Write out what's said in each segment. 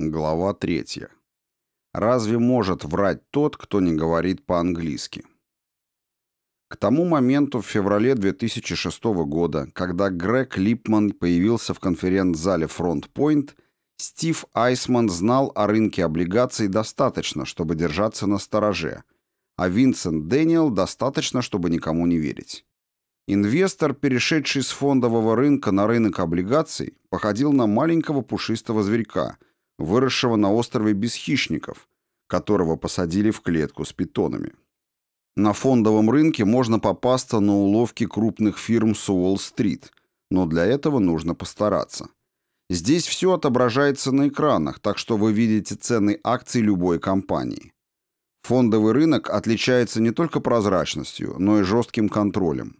Глава 3. Разве может врать тот, кто не говорит по-английски? К тому моменту в феврале 2006 года, когда Грег Липман появился в конференц-зале Front Point, Стив Айсман знал о рынке облигаций достаточно, чтобы держаться на стороже, а Винсент Дэниел достаточно, чтобы никому не верить. Инвестор, перешедший с фондового рынка на рынок облигаций, походил на маленького пушистого зверька, выросшего на острове без хищников, которого посадили в клетку с питонами. На фондовом рынке можно попасться на уловки крупных фирм с Уолл-стрит, но для этого нужно постараться. Здесь все отображается на экранах, так что вы видите цены акций любой компании. Фондовый рынок отличается не только прозрачностью, но и жестким контролем.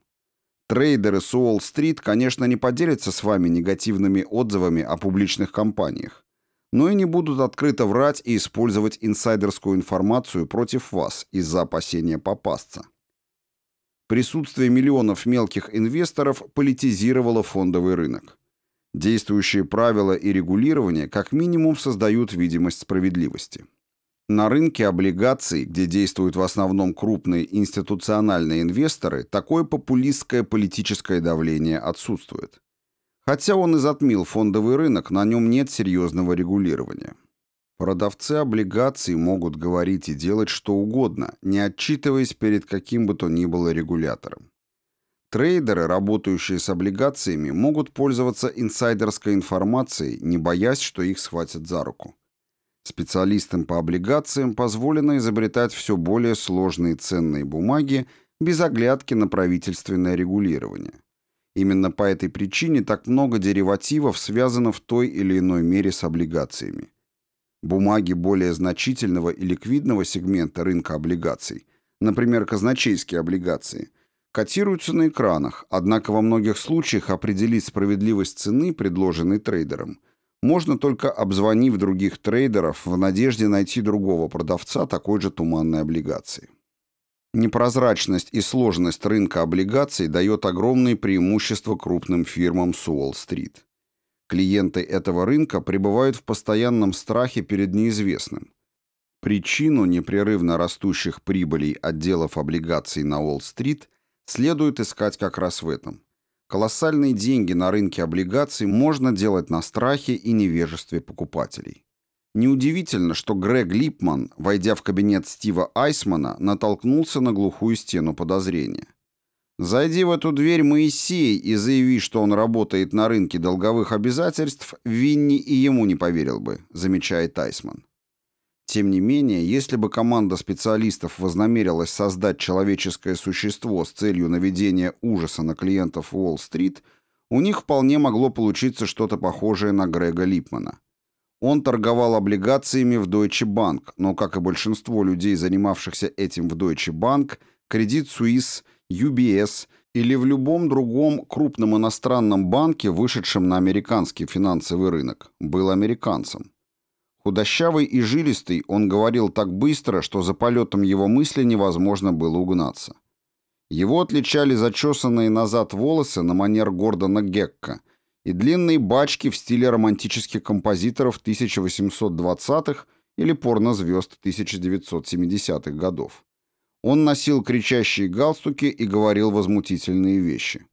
Трейдеры с Уолл-стрит, конечно, не поделятся с вами негативными отзывами о публичных компаниях, но и не будут открыто врать и использовать инсайдерскую информацию против вас из-за опасения попасться. Присутствие миллионов мелких инвесторов политизировало фондовый рынок. Действующие правила и регулирование как минимум создают видимость справедливости. На рынке облигаций, где действуют в основном крупные институциональные инвесторы, такое популистское политическое давление отсутствует. Хотя он и затмил фондовый рынок, на нем нет серьезного регулирования. Продавцы облигаций могут говорить и делать что угодно, не отчитываясь перед каким бы то ни было регулятором. Трейдеры, работающие с облигациями, могут пользоваться инсайдерской информацией, не боясь, что их схватят за руку. Специалистам по облигациям позволено изобретать все более сложные ценные бумаги без оглядки на правительственное регулирование. Именно по этой причине так много деривативов связано в той или иной мере с облигациями. Бумаги более значительного и ликвидного сегмента рынка облигаций, например, казначейские облигации, котируются на экранах, однако во многих случаях определить справедливость цены, предложенной трейдером – можно только обзвонив других трейдеров в надежде найти другого продавца такой же туманной облигации. Непрозрачность и сложность рынка облигаций дает огромные преимущества крупным фирмам с Уолл-стрит. Клиенты этого рынка пребывают в постоянном страхе перед неизвестным. Причину непрерывно растущих прибылей отделов облигаций на Уолл-стрит следует искать как раз в этом. Колоссальные деньги на рынке облигаций можно делать на страхе и невежестве покупателей. Неудивительно, что Грег Липман, войдя в кабинет Стива Айсмана, натолкнулся на глухую стену подозрения. Зайди в эту дверь Моисей и заяви, что он работает на рынке долговых обязательств, Винни и ему не поверил бы, замечает Айсман. Тем не менее, если бы команда специалистов вознамерилась создать человеческое существо с целью наведения ужаса на клиентов Уолл-стрит, у них вполне могло получиться что-то похожее на Грега Липмана. Он торговал облигациями в Deutsche Bank, но, как и большинство людей, занимавшихся этим в Deutsche Bank, Credit Suisse, UBS или в любом другом крупном иностранном банке, вышедшем на американский финансовый рынок, был американцем. Худощавый и жилистый, он говорил так быстро, что за полетом его мысли невозможно было угнаться. Его отличали зачесанные назад волосы на манер Гордона Гекка и длинные бачки в стиле романтических композиторов 1820-х или порнозвезд 1970-х годов. Он носил кричащие галстуки и говорил возмутительные вещи.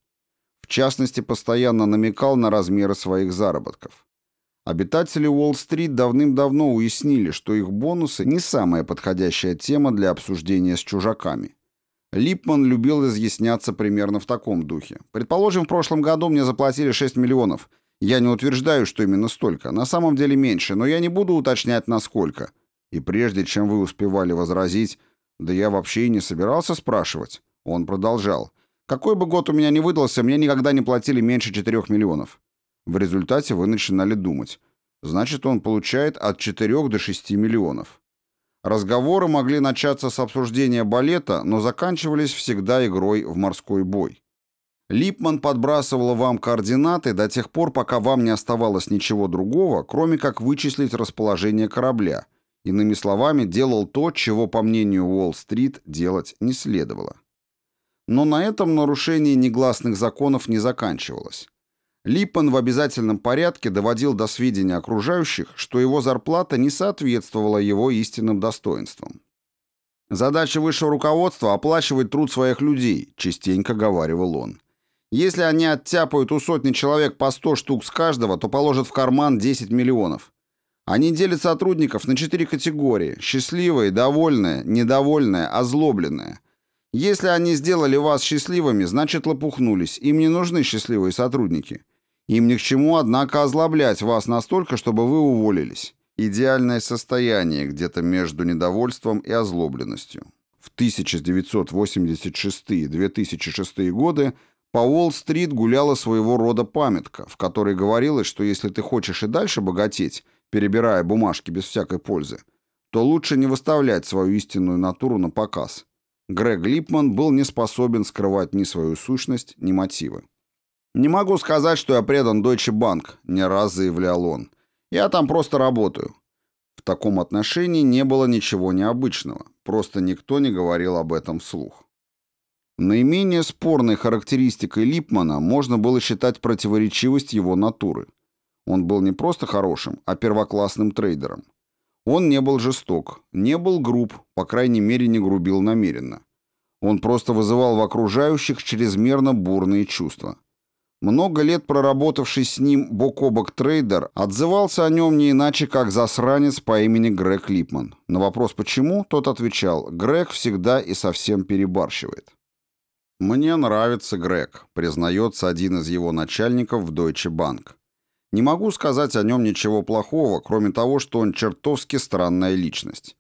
В частности, постоянно намекал на размеры своих заработков. Обитатели Уолл-стрит давным-давно уяснили, что их бонусы не самая подходящая тема для обсуждения с чужаками. Липман любил изъясняться примерно в таком духе. Предположим, в прошлом году мне заплатили 6 миллионов. Я не утверждаю, что именно столько. На самом деле меньше, но я не буду уточнять, насколько. И прежде чем вы успевали возразить, да я вообще и не собирался спрашивать, он продолжал. Какой бы год у меня ни выдался, мне никогда не платили меньше 4 миллионов. В результате вы начинали думать. Значит, он получает от 4 до 6 миллионов. Разговоры могли начаться с обсуждения балета, но заканчивались всегда игрой в морской бой. Липман подбрасывал вам координаты до тех пор, пока вам не оставалось ничего другого, кроме как вычислить расположение корабля. Иными словами, делал то, чего, по мнению Уолл-стрит, делать не следовало. Но на этом нарушение негласных законов не заканчивалось. Липпан в обязательном порядке доводил до сведения окружающих, что его зарплата не соответствовала его истинным достоинствам. «Задача высшего руководства – оплачивать труд своих людей», – частенько говаривал он. «Если они оттяпают у сотни человек по 100 штук с каждого, то положат в карман 10 миллионов. Они делят сотрудников на четыре категории – счастливые, довольные, недовольные, озлобленные. Если они сделали вас счастливыми, значит лопухнулись, им не нужны счастливые сотрудники». Им ни к чему, однако, озлоблять вас настолько, чтобы вы уволились. Идеальное состояние где-то между недовольством и озлобленностью. В 1986-2006 годы по Уолл-стрит гуляла своего рода памятка, в которой говорилось, что если ты хочешь и дальше богатеть, перебирая бумажки без всякой пользы, то лучше не выставлять свою истинную натуру на показ. Грег Липман был не способен скрывать ни свою сущность, ни мотивы. «Не могу сказать, что я предан Deutsche Bank», — не раз заявлял он. «Я там просто работаю». В таком отношении не было ничего необычного, просто никто не говорил об этом вслух. Наименее спорной характеристикой Липмана можно было считать противоречивость его натуры. Он был не просто хорошим, а первоклассным трейдером. Он не был жесток, не был груб, по крайней мере не грубил намеренно. Он просто вызывал в окружающих чрезмерно бурные чувства. Много лет проработавший с ним бок о бок трейдер отзывался о нем не иначе, как засранец по имени Грег Липман. На вопрос «почему?» тот отвечал «Грег всегда и совсем перебарщивает». «Мне нравится Грег», признается один из его начальников в Deutsche Bank. Не могу сказать о нем ничего плохого, кроме того, что он чертовски странная личность.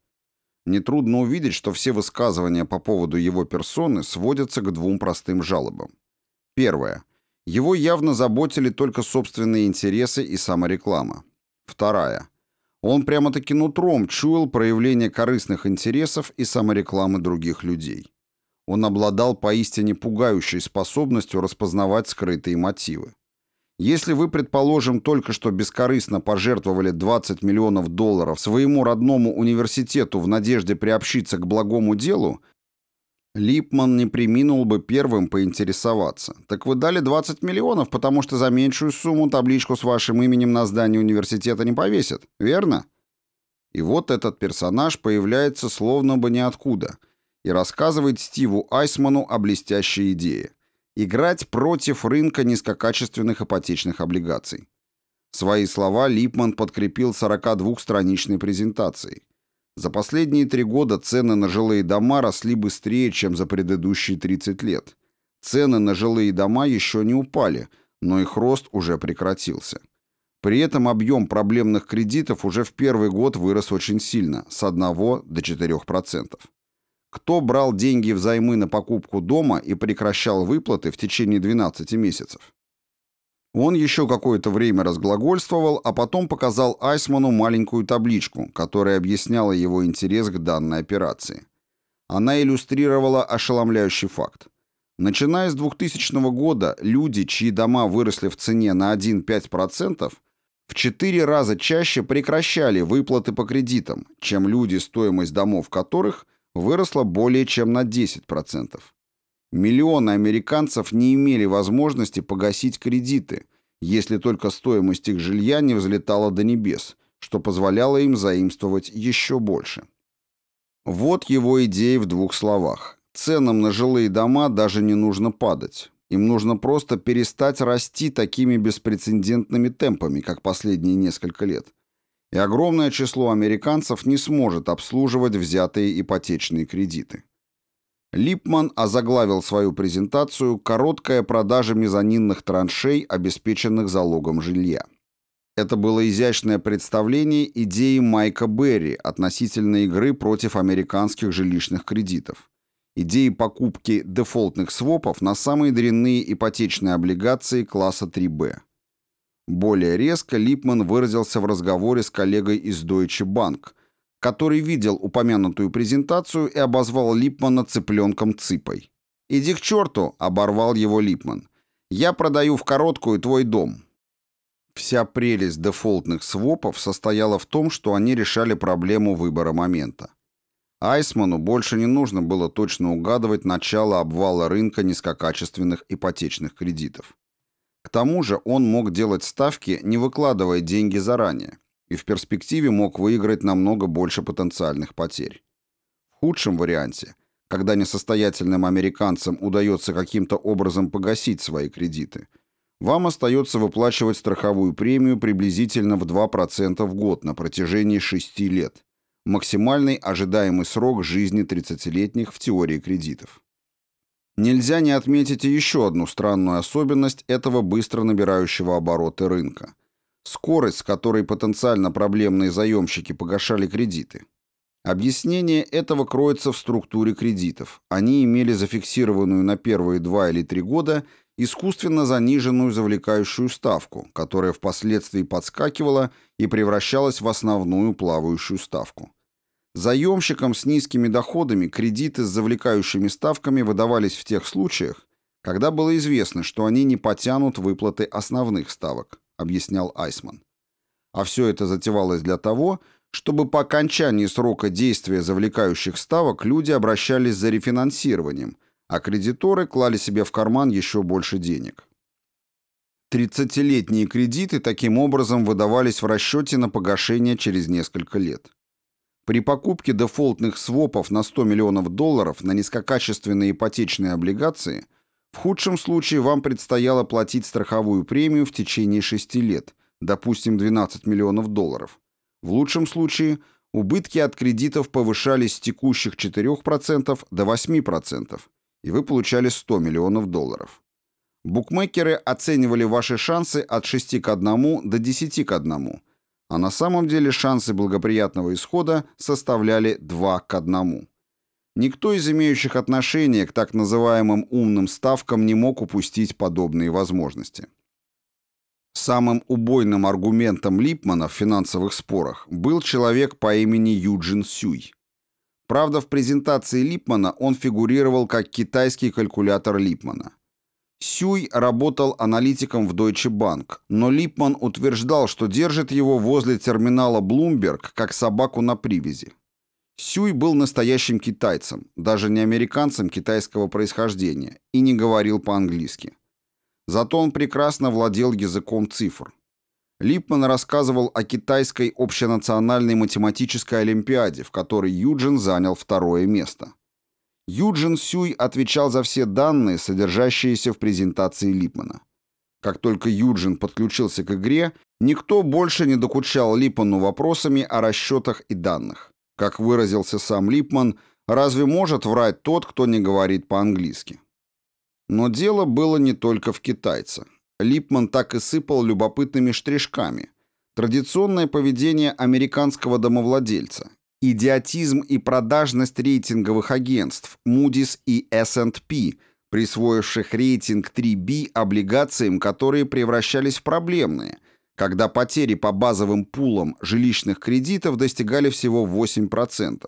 Нетрудно увидеть, что все высказывания по поводу его персоны сводятся к двум простым жалобам. Первое. Его явно заботили только собственные интересы и самореклама. Вторая. Он прямо-таки нутром чуял проявление корыстных интересов и саморекламы других людей. Он обладал поистине пугающей способностью распознавать скрытые мотивы. Если вы, предположим, только что бескорыстно пожертвовали 20 миллионов долларов своему родному университету в надежде приобщиться к благому делу, Липман не приминул бы первым поинтересоваться. Так вы дали 20 миллионов, потому что за меньшую сумму табличку с вашим именем на здании университета не повесят, верно? И вот этот персонаж появляется словно бы ниоткуда и рассказывает Стиву Айсману о блестящей идее. Играть против рынка низкокачественных ипотечных облигаций. Свои слова Липман подкрепил 42-страничной презентацией. За последние три года цены на жилые дома росли быстрее, чем за предыдущие 30 лет. Цены на жилые дома еще не упали, но их рост уже прекратился. При этом объем проблемных кредитов уже в первый год вырос очень сильно, с 1 до 4%. Кто брал деньги взаймы на покупку дома и прекращал выплаты в течение 12 месяцев? Он еще какое-то время разглагольствовал, а потом показал Айсману маленькую табличку, которая объясняла его интерес к данной операции. Она иллюстрировала ошеломляющий факт. Начиная с 2000 года, люди, чьи дома выросли в цене на 1-5%, в 4 раза чаще прекращали выплаты по кредитам, чем люди, стоимость домов которых выросла более чем на 10%. Миллионы американцев не имели возможности погасить кредиты, если только стоимость их жилья не взлетала до небес, что позволяло им заимствовать еще больше. Вот его идея в двух словах. Ценам на жилые дома даже не нужно падать. Им нужно просто перестать расти такими беспрецедентными темпами, как последние несколько лет. И огромное число американцев не сможет обслуживать взятые ипотечные кредиты. Липман озаглавил свою презентацию «Короткая продажа мезонинных траншей, обеспеченных залогом жилья». Это было изящное представление идеи Майка Берри относительно игры против американских жилищных кредитов. Идеи покупки дефолтных свопов на самые дрянные ипотечные облигации класса 3B. Более резко Липман выразился в разговоре с коллегой из Deutsche Bank – который видел упомянутую презентацию и обозвал Липмана цыпленком цыпой. «Иди к черту!» — оборвал его Липман. «Я продаю в короткую твой дом». Вся прелесть дефолтных свопов состояла в том, что они решали проблему выбора момента. Айсману больше не нужно было точно угадывать начало обвала рынка низкокачественных ипотечных кредитов. К тому же он мог делать ставки, не выкладывая деньги заранее, и в перспективе мог выиграть намного больше потенциальных потерь. В худшем варианте, когда несостоятельным американцам удается каким-то образом погасить свои кредиты, вам остается выплачивать страховую премию приблизительно в 2% в год на протяжении 6 лет, максимальный ожидаемый срок жизни 30-летних в теории кредитов. Нельзя не отметить еще одну странную особенность этого быстро набирающего обороты рынка. Скорость, с которой потенциально проблемные заемщики погашали кредиты. Объяснение этого кроется в структуре кредитов. Они имели зафиксированную на первые два или три года искусственно заниженную завлекающую ставку, которая впоследствии подскакивала и превращалась в основную плавающую ставку. Заемщикам с низкими доходами кредиты с завлекающими ставками выдавались в тех случаях, когда было известно, что они не потянут выплаты основных ставок, объяснял Айсман. А все это затевалось для того, чтобы по окончании срока действия завлекающих ставок люди обращались за рефинансированием, а кредиторы клали себе в карман еще больше денег. 30-летние кредиты таким образом выдавались в расчете на погашение через несколько лет. При покупке дефолтных свопов на 100 миллионов долларов на низкокачественные ипотечные облигации в худшем случае вам предстояло платить страховую премию в течение 6 лет, допустим, 12 миллионов долларов. В лучшем случае убытки от кредитов повышались с текущих 4% до 8%, и вы получали 100 миллионов долларов. Букмекеры оценивали ваши шансы от 6 к 1 до 10 к 1, а на самом деле шансы благоприятного исхода составляли 2 к 1. Никто из имеющих отношение к так называемым умным ставкам не мог упустить подобные возможности. Самым убойным аргументом Липмана в финансовых спорах был человек по имени Юджин Сюй. Правда, в презентации Липмана он фигурировал как китайский калькулятор Липмана. Сюй работал аналитиком в Deutsche Bank, но Липман утверждал, что держит его возле терминала Bloomberg как собаку на привязи. Сюй был настоящим китайцем, даже не американцем китайского происхождения, и не говорил по-английски. Зато он прекрасно владел языком цифр. Липман рассказывал о китайской общенациональной математической олимпиаде, в которой Юджин занял второе место. Юджин Сюй отвечал за все данные, содержащиеся в презентации Липмана. Как только Юджин подключился к игре, никто больше не докучал Липману вопросами о расчетах и данных. Как выразился сам Липман, разве может врать тот, кто не говорит по-английски? Но дело было не только в китайце. Липман так и сыпал любопытными штришками. Традиционное поведение американского домовладельца, идиотизм и продажность рейтинговых агентств Moody's и S&P, присвоивших рейтинг 3B облигациям, которые превращались в проблемные, когда потери по базовым пулам жилищных кредитов достигали всего 8%.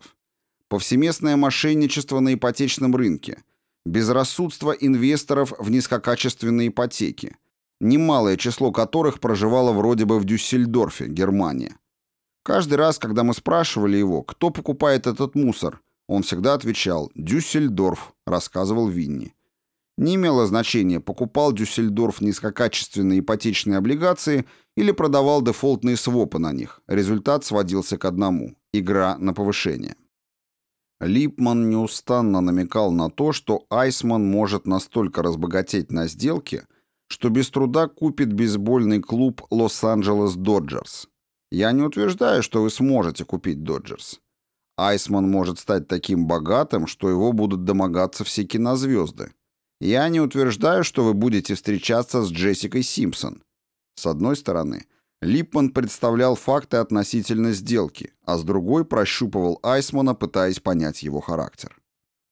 Повсеместное мошенничество на ипотечном рынке, безрассудство инвесторов в низкокачественные ипотеки, немалое число которых проживало вроде бы в Дюссельдорфе, Германия. Каждый раз, когда мы спрашивали его, кто покупает этот мусор, он всегда отвечал «Дюссельдорф», рассказывал Винни. Не имело значения, покупал Дюссельдорф низкокачественные ипотечные облигации или продавал дефолтные свопы на них. Результат сводился к одному – игра на повышение. Липман неустанно намекал на то, что Айсман может настолько разбогатеть на сделке, что без труда купит бейсбольный клуб «Лос-Анджелес Доджерс», я не утверждаю, что вы сможете купить Доджерс. Айсман может стать таким богатым, что его будут домогаться все кинозвезды. Я не утверждаю, что вы будете встречаться с Джессикой Симпсон. С одной стороны, Липман представлял факты относительно сделки, а с другой прощупывал Айсмана, пытаясь понять его характер.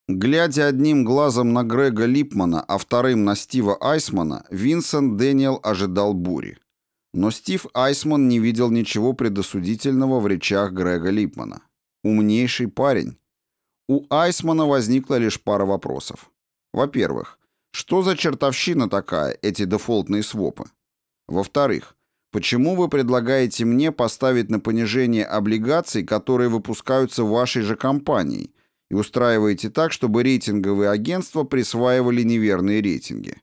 Глядя одним глазом на Грега Липмана, а вторым на Стива Айсмана, Винсент Дэниел ожидал бури. Но Стив Айсман не видел ничего предосудительного в речах Грега Липмана. Умнейший парень. У Айсмана возникла лишь пара вопросов. Во-первых, что за чертовщина такая, эти дефолтные свопы? Во-вторых, почему вы предлагаете мне поставить на понижение облигаций, которые выпускаются вашей же компанией, и устраиваете так, чтобы рейтинговые агентства присваивали неверные рейтинги?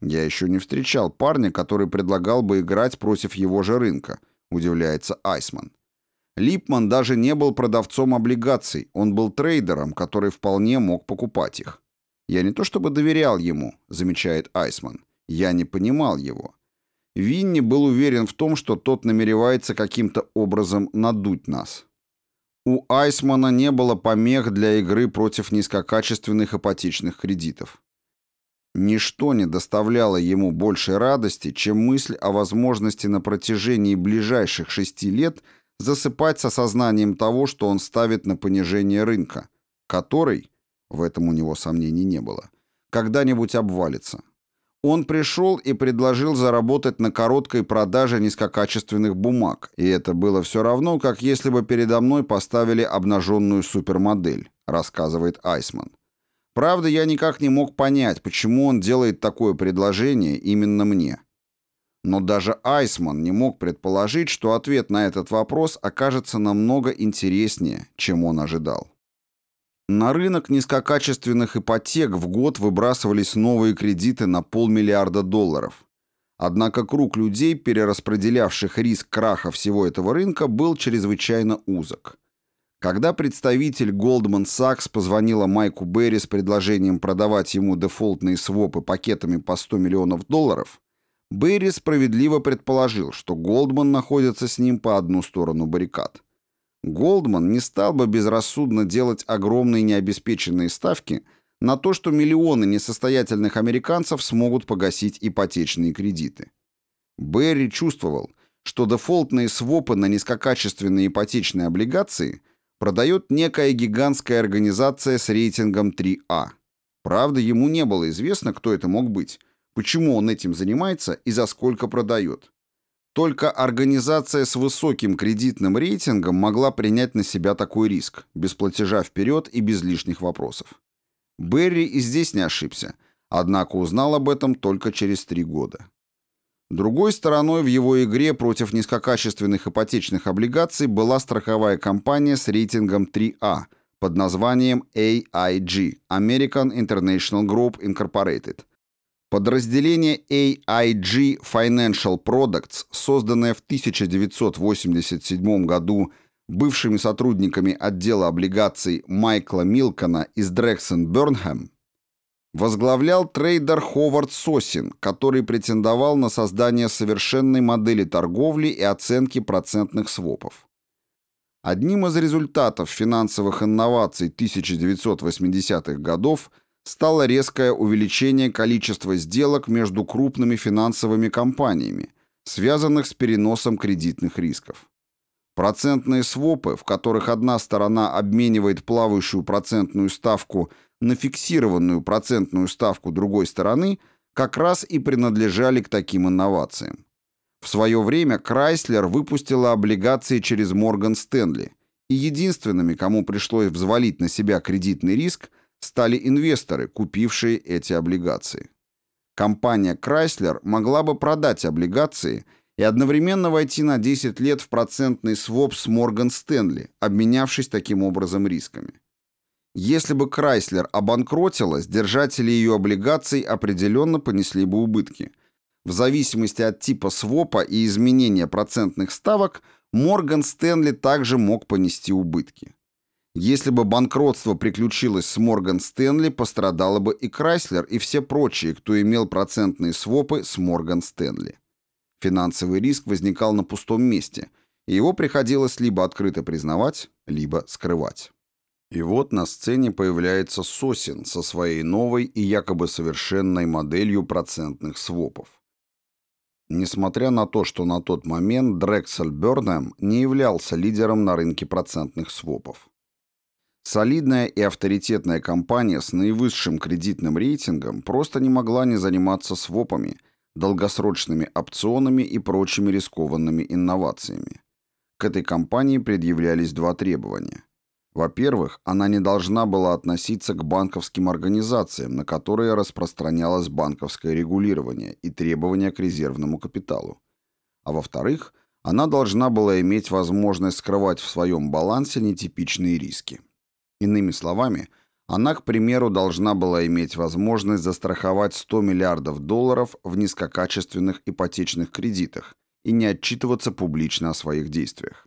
Я еще не встречал парня, который предлагал бы играть против его же рынка, удивляется Айсман. Липман даже не был продавцом облигаций, он был трейдером, который вполне мог покупать их. Я не то чтобы доверял ему, замечает Айсман. Я не понимал его. Винни был уверен в том, что тот намеревается каким-то образом надуть нас. У Айсмана не было помех для игры против низкокачественных ипотечных кредитов. Ничто не доставляло ему большей радости, чем мысль о возможности на протяжении ближайших шести лет засыпать с осознанием того, что он ставит на понижение рынка, который, в этом у него сомнений не было, когда-нибудь обвалится. Он пришел и предложил заработать на короткой продаже низкокачественных бумаг, и это было все равно, как если бы передо мной поставили обнаженную супермодель, рассказывает Айсман. Правда, я никак не мог понять, почему он делает такое предложение именно мне. Но даже Айсман не мог предположить, что ответ на этот вопрос окажется намного интереснее, чем он ожидал. На рынок низкокачественных ипотек в год выбрасывались новые кредиты на полмиллиарда долларов. Однако круг людей, перераспределявших риск краха всего этого рынка, был чрезвычайно узок. Когда представитель Goldman Sachs позвонила Майку Берри с предложением продавать ему дефолтные свопы пакетами по 100 миллионов долларов, Берри справедливо предположил, что Голдман находится с ним по одну сторону баррикад. Голдман не стал бы безрассудно делать огромные необеспеченные ставки на то, что миллионы несостоятельных американцев смогут погасить ипотечные кредиты. Берри чувствовал, что дефолтные свопы на низкокачественные ипотечные облигации – продает некая гигантская организация с рейтингом 3А. Правда, ему не было известно, кто это мог быть, почему он этим занимается и за сколько продает. Только организация с высоким кредитным рейтингом могла принять на себя такой риск, без платежа вперед и без лишних вопросов. Берри и здесь не ошибся, однако узнал об этом только через три года. Другой стороной в его игре против низкокачественных ипотечных облигаций была страховая компания с рейтингом 3А под названием AIG – American International Group Incorporated. Подразделение AIG Financial Products, созданное в 1987 году бывшими сотрудниками отдела облигаций Майкла Милкона из Дрексон Бёрнхэм, возглавлял трейдер Ховард Сосин, который претендовал на создание совершенной модели торговли и оценки процентных свопов. Одним из результатов финансовых инноваций 1980-х годов стало резкое увеличение количества сделок между крупными финансовыми компаниями, связанных с переносом кредитных рисков. Процентные свопы, в которых одна сторона обменивает плавающую процентную ставку – на фиксированную процентную ставку другой стороны как раз и принадлежали к таким инновациям. В свое время Крайслер выпустила облигации через Морган Стэнли, и единственными, кому пришлось взвалить на себя кредитный риск, стали инвесторы, купившие эти облигации. Компания Chrysler могла бы продать облигации и одновременно войти на 10 лет в процентный своп с Морган Стэнли, обменявшись таким образом рисками. Если бы Крайслер обанкротилась, держатели ее облигаций определенно понесли бы убытки. В зависимости от типа свопа и изменения процентных ставок, Морган Стэнли также мог понести убытки. Если бы банкротство приключилось с Морган Стэнли, пострадало бы и Крайслер, и все прочие, кто имел процентные свопы с Морган Стэнли. Финансовый риск возникал на пустом месте, и его приходилось либо открыто признавать, либо скрывать. И вот на сцене появляется Сосин со своей новой и якобы совершенной моделью процентных свопов. Несмотря на то, что на тот момент Дрексель Бёрнем не являлся лидером на рынке процентных свопов. Солидная и авторитетная компания с наивысшим кредитным рейтингом просто не могла не заниматься свопами, долгосрочными опционами и прочими рискованными инновациями. К этой компании предъявлялись два требования. Во-первых, она не должна была относиться к банковским организациям, на которые распространялось банковское регулирование и требования к резервному капиталу. А во-вторых, она должна была иметь возможность скрывать в своем балансе нетипичные риски. Иными словами, Она, к примеру, должна была иметь возможность застраховать 100 миллиардов долларов в низкокачественных ипотечных кредитах и не отчитываться публично о своих действиях.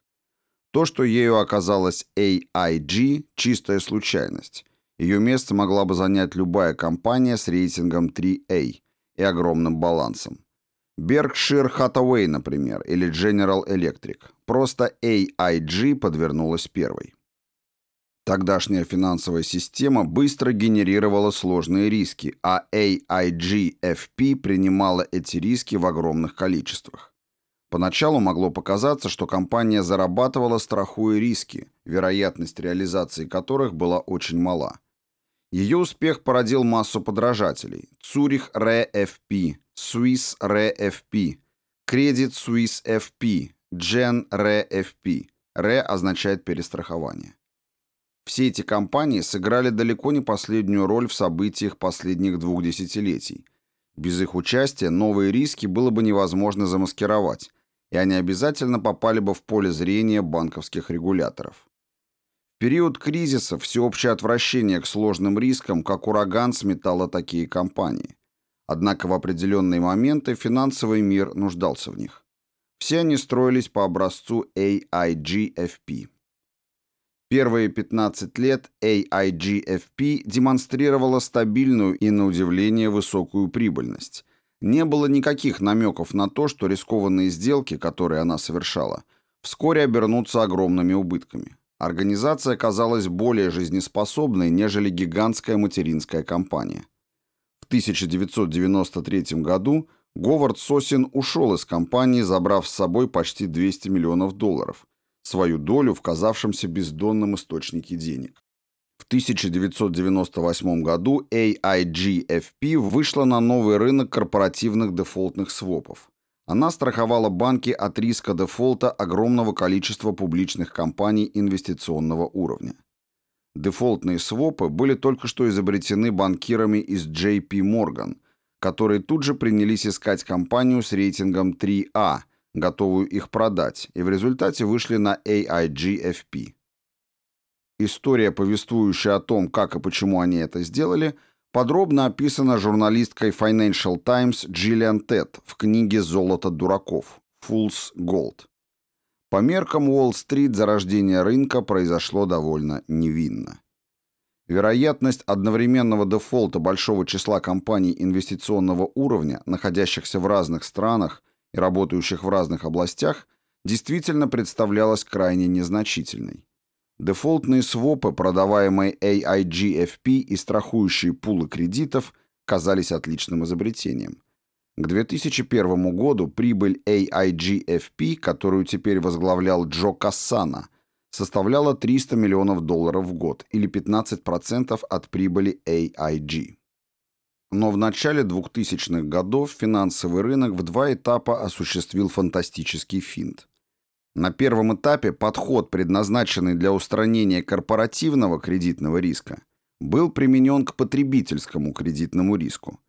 То, что ею оказалась AIG – чистая случайность. Ее место могла бы занять любая компания с рейтингом 3A и огромным балансом. Berkshire Hathaway, например, или General Electric. Просто AIG подвернулась первой. Тогдашняя финансовая система быстро генерировала сложные риски, а AIGFP принимала эти риски в огромных количествах. Поначалу могло показаться, что компания зарабатывала страхуя риски, вероятность реализации которых была очень мала. Ее успех породил массу подражателей. Цюрих FP, Swiss FP, Credit Suisse FP, Gen FP. Re означает перестрахование. Все эти компании сыграли далеко не последнюю роль в событиях последних двух десятилетий. Без их участия новые риски было бы невозможно замаскировать, и они обязательно попали бы в поле зрения банковских регуляторов. В период кризиса всеобщее отвращение к сложным рискам, как ураган, сметало такие компании. Однако в определенные моменты финансовый мир нуждался в них. Все они строились по образцу AIGFP. Первые 15 лет AIGFP демонстрировала стабильную и, на удивление, высокую прибыльность. Не было никаких намеков на то, что рискованные сделки, которые она совершала, вскоре обернутся огромными убытками. Организация казалась более жизнеспособной, нежели гигантская материнская компания. В 1993 году Говард Сосин ушел из компании, забрав с собой почти 200 миллионов долларов – свою долю в казавшемся бездонном источнике денег. В 1998 году AIGFP вышла на новый рынок корпоративных дефолтных свопов. Она страховала банки от риска дефолта огромного количества публичных компаний инвестиционного уровня. Дефолтные свопы были только что изобретены банкирами из JP Morgan, которые тут же принялись искать компанию с рейтингом 3А – готовую их продать, и в результате вышли на AIGFP. История, повествующая о том, как и почему они это сделали, подробно описана журналисткой Financial Times Джиллиан Тед в книге «Золото дураков» «Fool's Gold». По меркам Уолл-стрит зарождение рынка произошло довольно невинно. Вероятность одновременного дефолта большого числа компаний инвестиционного уровня, находящихся в разных странах, и работающих в разных областях, действительно представлялась крайне незначительной. Дефолтные свопы, продаваемые AIGFP и страхующие пулы кредитов, казались отличным изобретением. К 2001 году прибыль AIGFP, которую теперь возглавлял Джо Кассана, составляла 300 миллионов долларов в год или 15% от прибыли AIG. Но в начале 2000-х годов финансовый рынок в два этапа осуществил фантастический финт. На первом этапе подход, предназначенный для устранения корпоративного кредитного риска, был применен к потребительскому кредитному риску.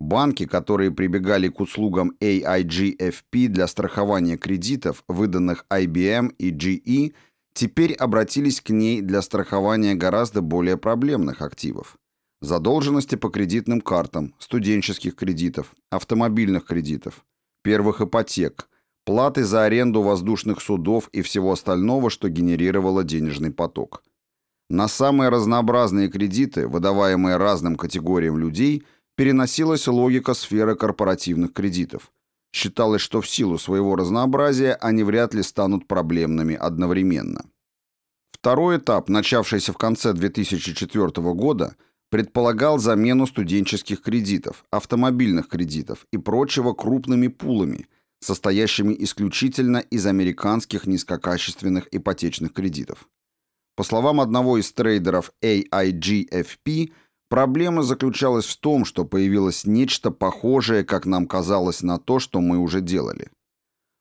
Банки, которые прибегали к услугам AIGFP для страхования кредитов, выданных IBM и GE, теперь обратились к ней для страхования гораздо более проблемных активов задолженности по кредитным картам, студенческих кредитов, автомобильных кредитов, первых ипотек, платы за аренду воздушных судов и всего остального, что генерировало денежный поток. На самые разнообразные кредиты, выдаваемые разным категориям людей, переносилась логика сферы корпоративных кредитов. Считалось, что в силу своего разнообразия они вряд ли станут проблемными одновременно. Второй этап, начавшийся в конце 2004 года – предполагал замену студенческих кредитов, автомобильных кредитов и прочего крупными пулами, состоящими исключительно из американских низкокачественных ипотечных кредитов. По словам одного из трейдеров AIGFP, проблема заключалась в том, что появилось нечто похожее, как нам казалось, на то, что мы уже делали.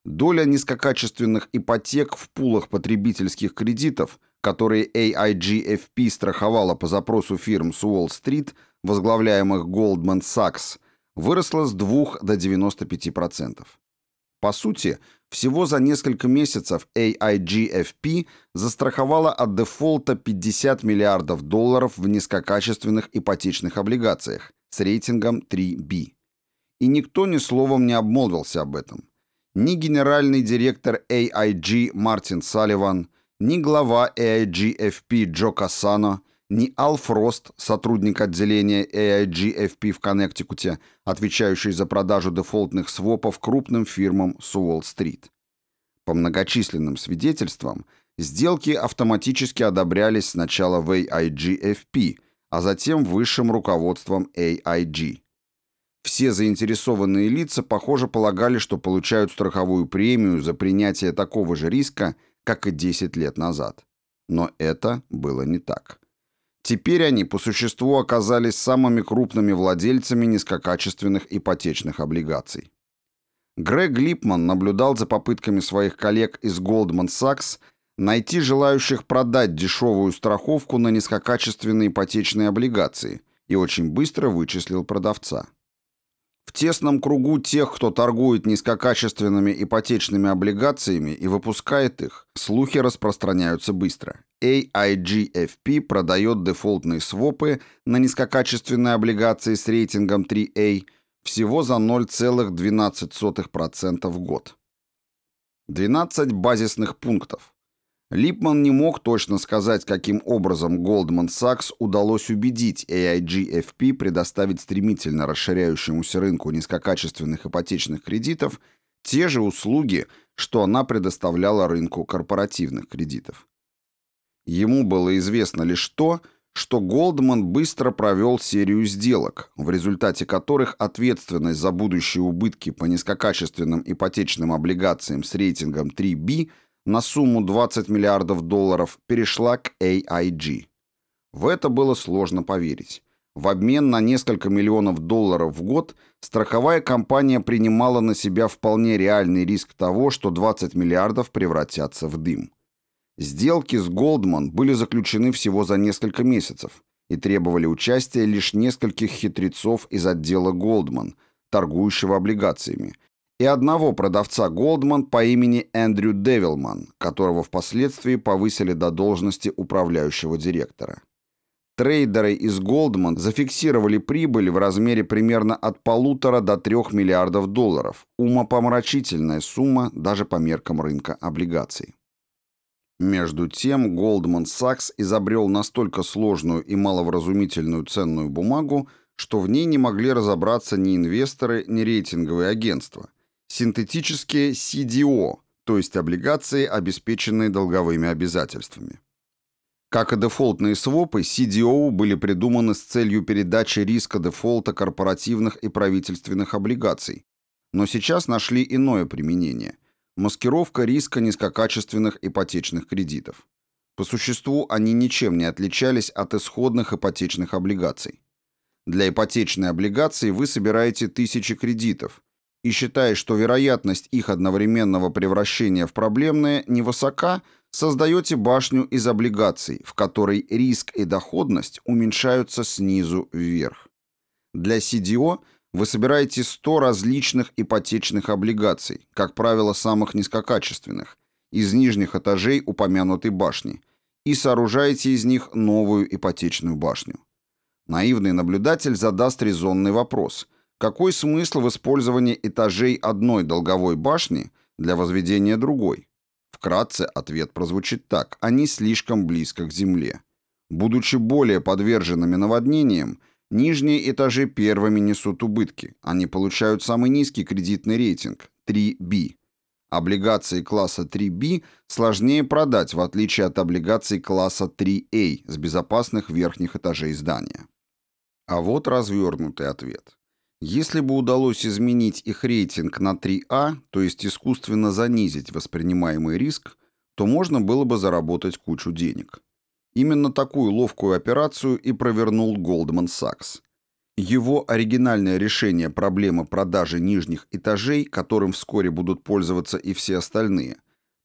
Доля низкокачественных ипотек в пулах потребительских кредитов которые AIGFP страховала по запросу фирм с Уолл-стрит, возглавляемых Goldman Sachs, выросла с 2 до 95%. По сути, всего за несколько месяцев AIGFP застраховала от дефолта 50 миллиардов долларов в низкокачественных ипотечных облигациях с рейтингом 3B. И никто ни словом не обмолвился об этом. Ни генеральный директор AIG Мартин Салливан, ни глава AIGFP Джо Кассано, ни Ал Фрост, сотрудник отделения AIGFP в Коннектикуте, отвечающий за продажу дефолтных свопов крупным фирмам с Уолл-стрит. По многочисленным свидетельствам, сделки автоматически одобрялись сначала в AIGFP, а затем высшим руководством AIG. Все заинтересованные лица, похоже, полагали, что получают страховую премию за принятие такого же риска, как и 10 лет назад. Но это было не так. Теперь они по существу оказались самыми крупными владельцами низкокачественных ипотечных облигаций. Грег Липман наблюдал за попытками своих коллег из Goldman Sachs найти желающих продать дешевую страховку на низкокачественные ипотечные облигации и очень быстро вычислил продавца. В тесном кругу тех, кто торгует низкокачественными ипотечными облигациями и выпускает их, слухи распространяются быстро. AIGFP продает дефолтные свопы на низкокачественные облигации с рейтингом 3A всего за 0,12% в год. 12 базисных пунктов. Липман не мог точно сказать, каким образом Goldman Sachs удалось убедить AIG-FP предоставить стремительно расширяющемуся рынку низкокачественных ипотечных кредитов те же услуги, что она предоставляла рынку корпоративных кредитов. Ему было известно лишь то, что Голдман быстро провел серию сделок, в результате которых ответственность за будущие убытки по низкокачественным ипотечным облигациям с рейтингом 3B – на сумму 20 миллиардов долларов перешла к AIG. В это было сложно поверить. В обмен на несколько миллионов долларов в год страховая компания принимала на себя вполне реальный риск того, что 20 миллиардов превратятся в дым. Сделки с Goldman были заключены всего за несколько месяцев и требовали участия лишь нескольких хитрецов из отдела Goldman, торгующего облигациями, и одного продавца Goldman по имени Эндрю Девилман, которого впоследствии повысили до должности управляющего директора. Трейдеры из Goldman зафиксировали прибыль в размере примерно от полутора до трех миллиардов долларов, умопомрачительная сумма даже по меркам рынка облигаций. Между тем Goldman Sachs изобрел настолько сложную и маловразумительную ценную бумагу, что в ней не могли разобраться ни инвесторы, ни рейтинговые агентства – Синтетические CDO, то есть облигации, обеспеченные долговыми обязательствами. Как и дефолтные свопы, CDO были придуманы с целью передачи риска дефолта корпоративных и правительственных облигаций, но сейчас нашли иное применение – маскировка риска низкокачественных ипотечных кредитов. По существу они ничем не отличались от исходных ипотечных облигаций. Для ипотечной облигации вы собираете тысячи кредитов, и считая, что вероятность их одновременного превращения в проблемное невысока, создаете башню из облигаций, в которой риск и доходность уменьшаются снизу вверх. Для CDO вы собираете 100 различных ипотечных облигаций, как правило, самых низкокачественных, из нижних этажей упомянутой башни, и сооружаете из них новую ипотечную башню. Наивный наблюдатель задаст резонный вопрос – какой смысл в использовании этажей одной долговой башни для возведения другой? Вкратце ответ прозвучит так. Они слишком близко к земле. Будучи более подверженными наводнениям, нижние этажи первыми несут убытки. Они получают самый низкий кредитный рейтинг – 3B. Облигации класса 3B сложнее продать, в отличие от облигаций класса 3A с безопасных верхних этажей здания. А вот развернутый ответ. Если бы удалось изменить их рейтинг на 3А, то есть искусственно занизить воспринимаемый риск, то можно было бы заработать кучу денег. Именно такую ловкую операцию и провернул Goldman Sachs. Его оригинальное решение проблемы продажи нижних этажей, которым вскоре будут пользоваться и все остальные,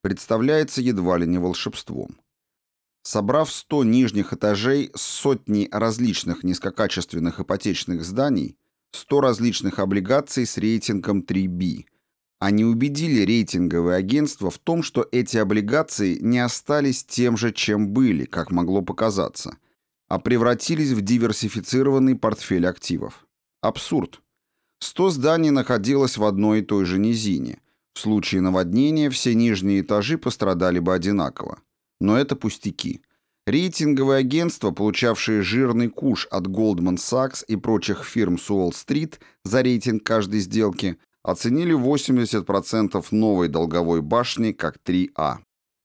представляется едва ли не волшебством. Собрав 100 нижних этажей с сотней различных низкокачественных ипотечных зданий, 100 различных облигаций с рейтингом 3B, Они убедили рейтинговые агентства в том, что эти облигации не остались тем же, чем были, как могло показаться, а превратились в диверсифицированный портфель активов. Абсурд. 100 зданий находилось в одной и той же низине. В случае наводнения все нижние этажи пострадали бы одинаково. Но это пустяки. Рейтинговые агентства, получавшие жирный куш от Goldman Sachs и прочих фирм с Уолл-стрит за рейтинг каждой сделки, оценили 80% новой долговой башни как 3А.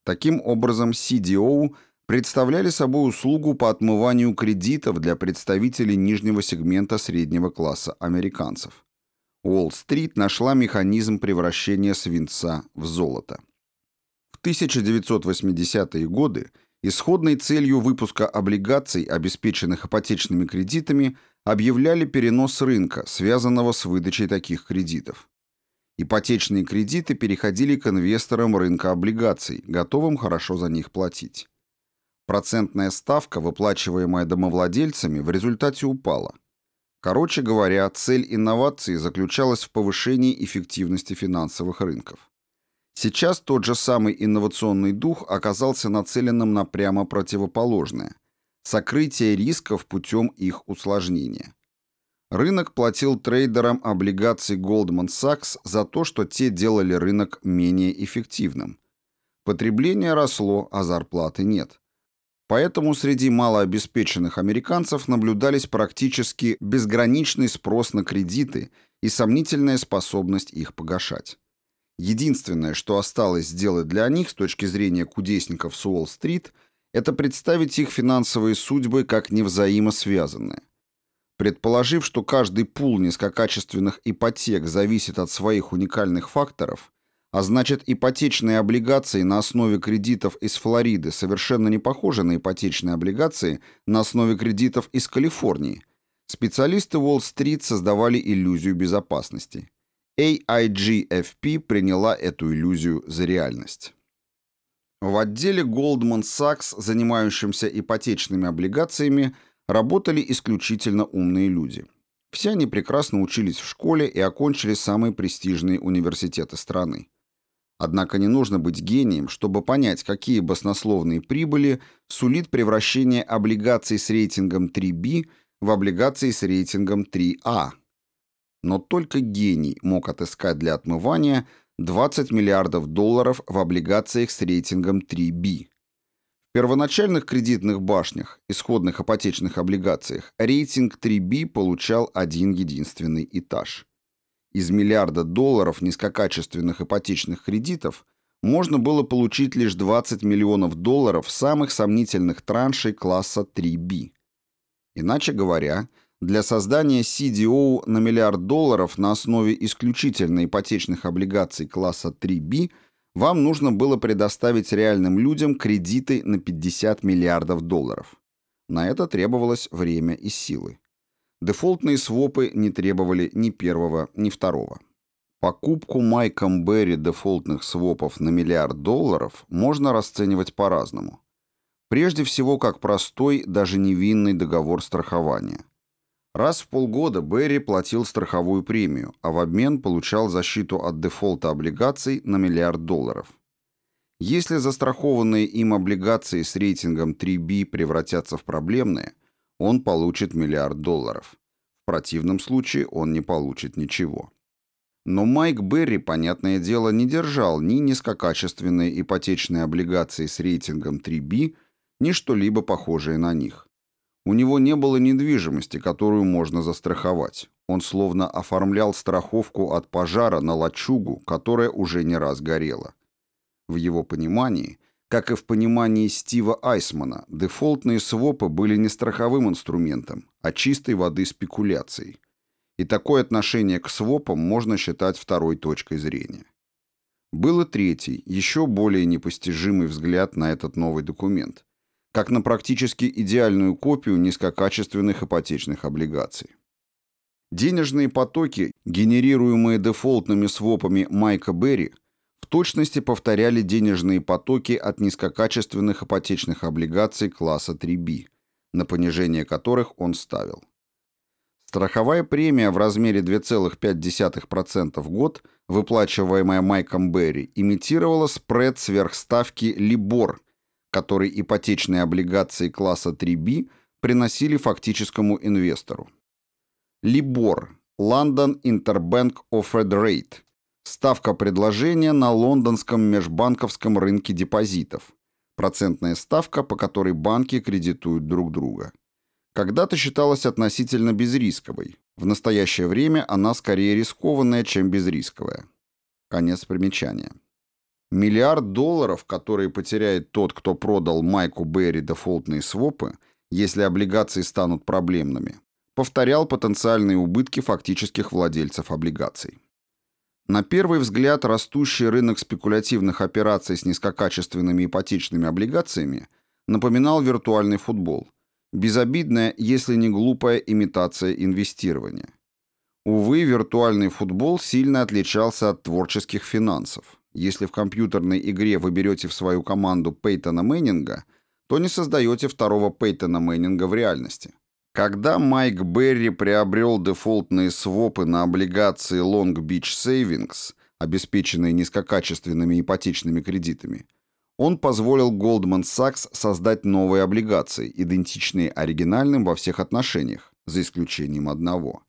Таким образом, CDO представляли собой услугу по отмыванию кредитов для представителей нижнего сегмента среднего класса американцев. Уолл-стрит нашла механизм превращения свинца в золото. В 1980-е годы исходной целью выпуска облигаций, обеспеченных ипотечными кредитами, объявляли перенос рынка, связанного с выдачей таких кредитов. Ипотечные кредиты переходили к инвесторам рынка облигаций, готовым хорошо за них платить. Процентная ставка, выплачиваемая домовладельцами, в результате упала. Короче говоря, цель инновации заключалась в повышении эффективности финансовых рынков. Сейчас тот же самый инновационный дух оказался нацеленным на прямо противоположное – сокрытие рисков путем их усложнения. Рынок платил трейдерам облигаций Goldman Sachs за то, что те делали рынок менее эффективным. Потребление росло, а зарплаты нет. Поэтому среди малообеспеченных американцев наблюдались практически безграничный спрос на кредиты и сомнительная способность их погашать. Единственное, что осталось сделать для них с точки зрения кудесников с Уолл-стрит – это представить их финансовые судьбы как невзаимосвязанные. Предположив, что каждый пул низкокачественных ипотек зависит от своих уникальных факторов, а значит ипотечные облигации на основе кредитов из Флориды совершенно не похожи на ипотечные облигации на основе кредитов из Калифорнии, специалисты Уолл-стрит создавали иллюзию безопасности. AIGFP приняла эту иллюзию за реальность. В отделе Goldman Sachs, занимающемся ипотечными облигациями, работали исключительно умные люди. Все они прекрасно учились в школе и окончили самые престижные университеты страны. Однако не нужно быть гением, чтобы понять, какие баснословные прибыли сулит превращение облигаций с рейтингом 3B в облигации с рейтингом 3А. Но только гений мог отыскать для отмывания 20 миллиардов долларов в облигациях с рейтингом 3B. В первоначальных кредитных башнях, исходных ипотечных облигациях, рейтинг 3B получал один единственный этаж. Из миллиарда долларов низкокачественных ипотечных кредитов можно было получить лишь 20 миллионов долларов самых сомнительных траншей класса 3B. Иначе говоря, для создания CDO на миллиард долларов на основе исключительно ипотечных облигаций класса 3B вам нужно было предоставить реальным людям кредиты на 50 миллиардов долларов. На это требовалось время и силы. Дефолтные свопы не требовали ни первого, ни второго. Покупку Майком Берри дефолтных свопов на миллиард долларов можно расценивать по-разному. Прежде всего, как простой, даже невинный договор страхования – Раз в полгода Берри платил страховую премию, а в обмен получал защиту от дефолта облигаций на миллиард долларов. Если застрахованные им облигации с рейтингом 3B превратятся в проблемные, он получит миллиард долларов. В противном случае он не получит ничего. Но Майк Берри, понятное дело, не держал ни низкокачественные ипотечные облигации с рейтингом 3B, ни что-либо похожее на них. У него не было недвижимости, которую можно застраховать. Он словно оформлял страховку от пожара на лачугу, которая уже не раз горела. В его понимании, как и в понимании Стива Айсмана, дефолтные свопы были не страховым инструментом, а чистой воды спекуляцией. И такое отношение к свопам можно считать второй точкой зрения. Был и третий, еще более непостижимый взгляд на этот новый документ как на практически идеальную копию низкокачественных ипотечных облигаций. Денежные потоки, генерируемые дефолтными свопами Майка Берри, в точности повторяли денежные потоки от низкокачественных ипотечных облигаций класса 3B, на понижение которых он ставил. Страховая премия в размере 2,5% в год, выплачиваемая Майком Берри, имитировала спред сверхставки Либор, который ипотечные облигации класса 3B приносили фактическому инвестору. Либор – London Interbank Offered Rate – ставка предложения на лондонском межбанковском рынке депозитов, процентная ставка, по которой банки кредитуют друг друга. Когда-то считалась относительно безрисковой. В настоящее время она скорее рискованная, чем безрисковая. Конец примечания. Миллиард долларов, которые потеряет тот, кто продал Майку Берри дефолтные свопы, если облигации станут проблемными, повторял потенциальные убытки фактических владельцев облигаций. На первый взгляд растущий рынок спекулятивных операций с низкокачественными ипотечными облигациями напоминал виртуальный футбол – Безобидная, если не глупая имитация инвестирования. Увы, виртуальный футбол сильно отличался от творческих финансов. Если в компьютерной игре вы берете в свою команду Пейтона Мэннинга, то не создаете второго Пейтона Мэннинга в реальности. Когда Майк Берри приобрел дефолтные свопы на облигации Long Beach Savings, обеспеченные низкокачественными ипотечными кредитами, он позволил Goldman Sachs создать новые облигации, идентичные оригинальным во всех отношениях, за исключением одного.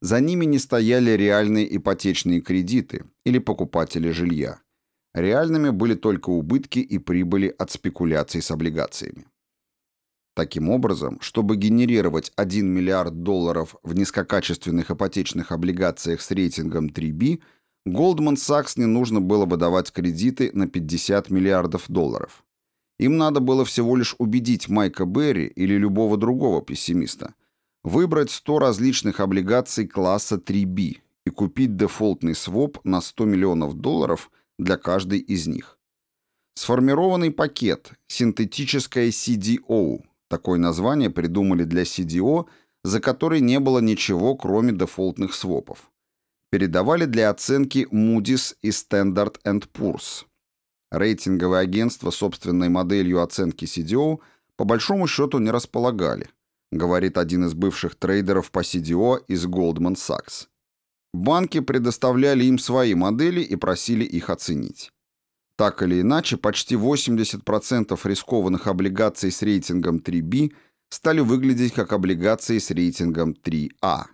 За ними не стояли реальные ипотечные кредиты или покупатели жилья. Реальными были только убытки и прибыли от спекуляций с облигациями. Таким образом, чтобы генерировать 1 миллиард долларов в низкокачественных ипотечных облигациях с рейтингом 3B – Goldman Sachs не нужно было выдавать кредиты на 50 миллиардов долларов. Им надо было всего лишь убедить Майка Берри или любого другого пессимиста выбрать 100 различных облигаций класса 3B и купить дефолтный своп на 100 миллионов долларов для каждой из них. Сформированный пакет, синтетическое CDO, такое название придумали для CDO, за которой не было ничего, кроме дефолтных свопов передавали для оценки Moody's и Standard Poor's. Рейтинговые агентства собственной моделью оценки CDO по большому счету не располагали, говорит один из бывших трейдеров по CDO из Goldman Sachs. Банки предоставляли им свои модели и просили их оценить. Так или иначе, почти 80% рискованных облигаций с рейтингом 3B стали выглядеть как облигации с рейтингом 3А.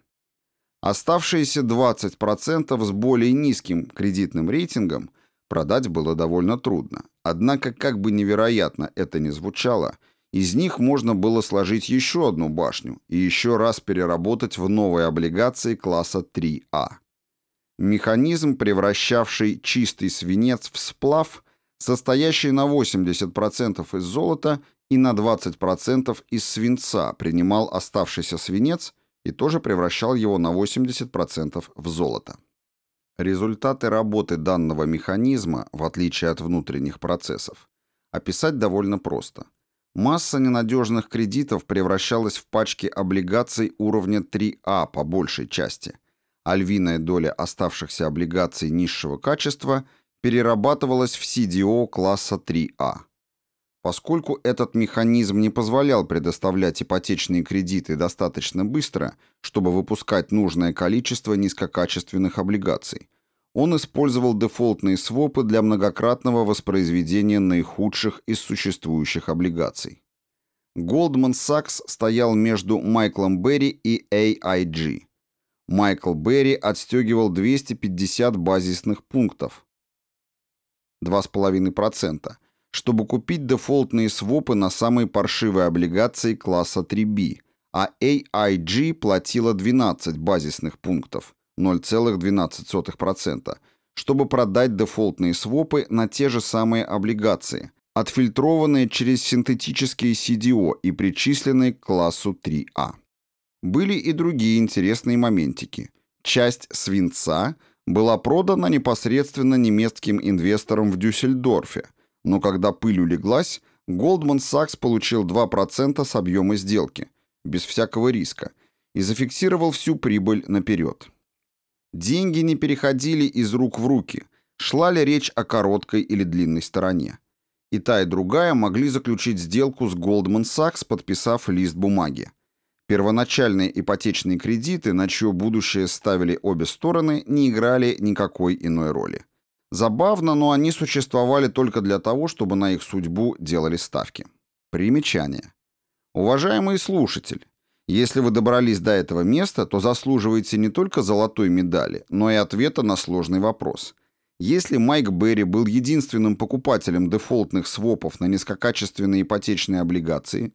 Оставшиеся 20% с более низким кредитным рейтингом продать было довольно трудно. Однако, как бы невероятно это ни звучало, из них можно было сложить еще одну башню и еще раз переработать в новые облигации класса 3А. Механизм, превращавший чистый свинец в сплав, состоящий на 80% из золота и на 20% из свинца, принимал оставшийся свинец и тоже превращал его на 80% в золото. Результаты работы данного механизма, в отличие от внутренних процессов, описать довольно просто. Масса ненадежных кредитов превращалась в пачки облигаций уровня 3А по большей части, а львиная доля оставшихся облигаций низшего качества перерабатывалась в CDO класса 3А. Поскольку этот механизм не позволял предоставлять ипотечные кредиты достаточно быстро, чтобы выпускать нужное количество низкокачественных облигаций, он использовал дефолтные свопы для многократного воспроизведения наихудших из существующих облигаций. Goldman Sachs стоял между Майклом Берри и AIG. Майкл Берри отстегивал 250 базисных пунктов, 2,5%, чтобы купить дефолтные свопы на самые паршивые облигации класса 3B, а AIG платила 12 базисных пунктов, 0,12%, чтобы продать дефолтные свопы на те же самые облигации, отфильтрованные через синтетические CDO и причисленные к классу 3А. Были и другие интересные моментики. Часть свинца была продана непосредственно немецким инвесторам в Дюссельдорфе – но когда пыль улеглась, Goldman Sachs получил 2% с объема сделки, без всякого риска, и зафиксировал всю прибыль наперед. Деньги не переходили из рук в руки, шла ли речь о короткой или длинной стороне. И та, и другая могли заключить сделку с Goldman Sachs, подписав лист бумаги. Первоначальные ипотечные кредиты, на чье будущее ставили обе стороны, не играли никакой иной роли. Забавно, но они существовали только для того, чтобы на их судьбу делали ставки. Примечание. Уважаемый слушатель, если вы добрались до этого места, то заслуживаете не только золотой медали, но и ответа на сложный вопрос. Если Майк Берри был единственным покупателем дефолтных свопов на низкокачественные ипотечные облигации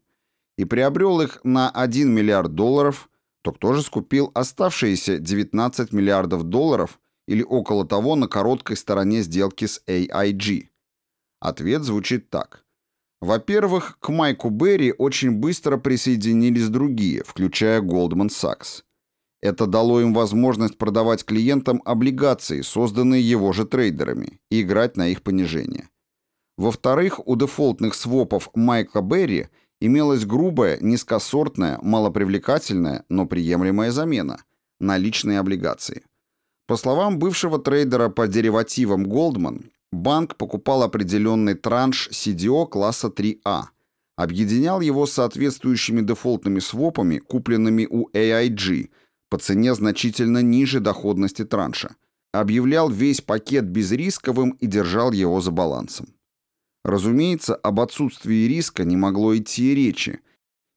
и приобрел их на 1 миллиард долларов, то кто же скупил оставшиеся 19 миллиардов долларов или около того на короткой стороне сделки с AIG? Ответ звучит так. Во-первых, к Майку Берри очень быстро присоединились другие, включая Goldman Sachs. Это дало им возможность продавать клиентам облигации, созданные его же трейдерами, и играть на их понижение. Во-вторых, у дефолтных свопов Майка Берри имелась грубая, низкосортная, малопривлекательная, но приемлемая замена – наличные облигации. По словам бывшего трейдера по деривативам Goldman, банк покупал определенный транш CDO класса 3А, объединял его с соответствующими дефолтными свопами, купленными у AIG, по цене значительно ниже доходности транша, объявлял весь пакет безрисковым и держал его за балансом. Разумеется, об отсутствии риска не могло идти и речи.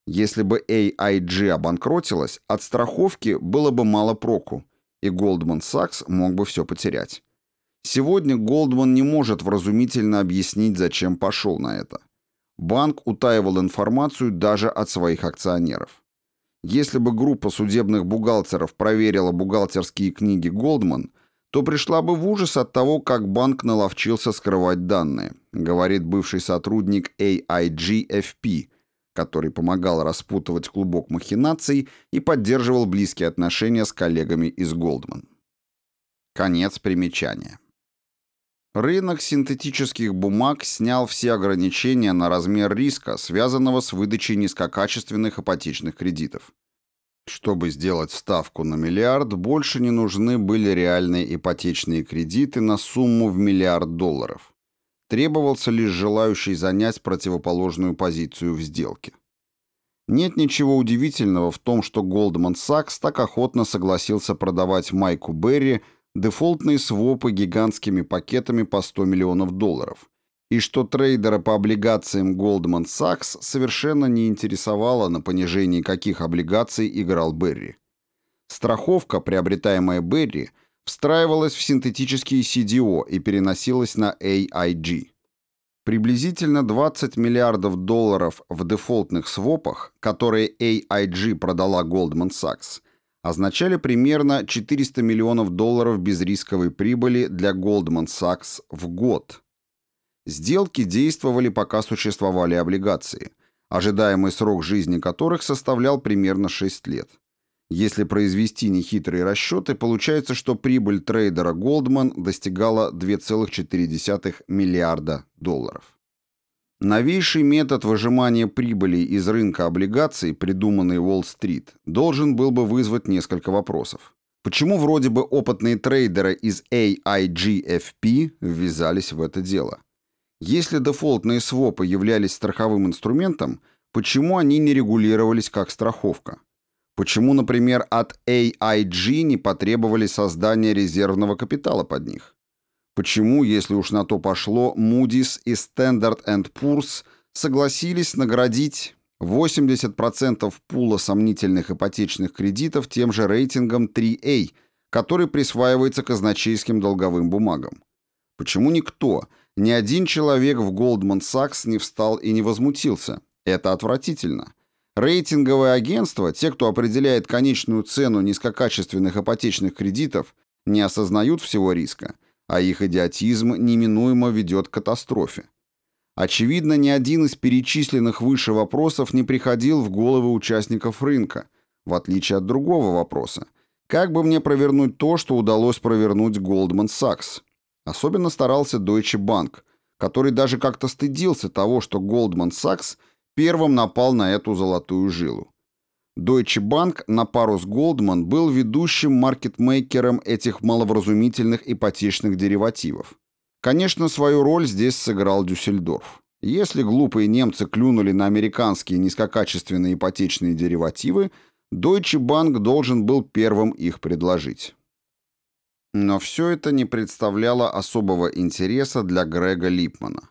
Если бы AIG обанкротилась, от страховки было бы мало проку – и Goldman Sachs мог бы все потерять. Сегодня Голдман не может вразумительно объяснить, зачем пошел на это. Банк утаивал информацию даже от своих акционеров. Если бы группа судебных бухгалтеров проверила бухгалтерские книги Голдман, то пришла бы в ужас от того, как банк наловчился скрывать данные, говорит бывший сотрудник AIGFP, который помогал распутывать клубок махинаций и поддерживал близкие отношения с коллегами из Goldman. Конец примечания. Рынок синтетических бумаг снял все ограничения на размер риска, связанного с выдачей низкокачественных ипотечных кредитов. Чтобы сделать ставку на миллиард, больше не нужны были реальные ипотечные кредиты на сумму в миллиард долларов. Требовался лишь желающий занять противоположную позицию в сделке. Нет ничего удивительного в том, что Goldman Sachs так охотно согласился продавать Майку Берри дефолтные свопы гигантскими пакетами по 100 миллионов долларов, и что трейдера по облигациям Goldman Sachs совершенно не интересовало, на понижении каких облигаций играл Берри. Страховка, приобретаемая Берри – встраивалась в синтетические CDO и переносилась на AIG. Приблизительно 20 миллиардов долларов в дефолтных свопах, которые AIG продала Goldman Sachs, означали примерно 400 миллионов долларов безрисковой прибыли для Goldman Sachs в год. Сделки действовали, пока существовали облигации, ожидаемый срок жизни которых составлял примерно 6 лет. Если произвести нехитрые расчеты, получается, что прибыль трейдера Goldman достигала 2,4 миллиарда долларов. Новейший метод выжимания прибыли из рынка облигаций, придуманный Уолл-стрит, должен был бы вызвать несколько вопросов. Почему вроде бы опытные трейдеры из AIGFP ввязались в это дело? Если дефолтные свопы являлись страховым инструментом, почему они не регулировались как страховка? Почему, например, от AIG не потребовали создания резервного капитала под них? Почему, если уж на то пошло, Moody's и Standard Poor's согласились наградить 80% пула сомнительных ипотечных кредитов тем же рейтингом 3A, который присваивается казначейским долговым бумагам? Почему никто, ни один человек в Goldman Sachs не встал и не возмутился? Это отвратительно. Рейтинговые агентства, те, кто определяет конечную цену низкокачественных ипотечных кредитов, не осознают всего риска, а их идиотизм неминуемо ведет к катастрофе. Очевидно, ни один из перечисленных выше вопросов не приходил в головы участников рынка, в отличие от другого вопроса. Как бы мне провернуть то, что удалось провернуть Goldman Sachs? Особенно старался Deutsche Bank, который даже как-то стыдился того, что Goldman Sachs – первым напал на эту золотую жилу. Deutsche Bank на пару с Goldman был ведущим маркетмейкером этих маловразумительных ипотечных деривативов. Конечно, свою роль здесь сыграл Дюссельдорф. Если глупые немцы клюнули на американские низкокачественные ипотечные деривативы, Deutsche Bank должен был первым их предложить. Но все это не представляло особого интереса для Грега Липмана.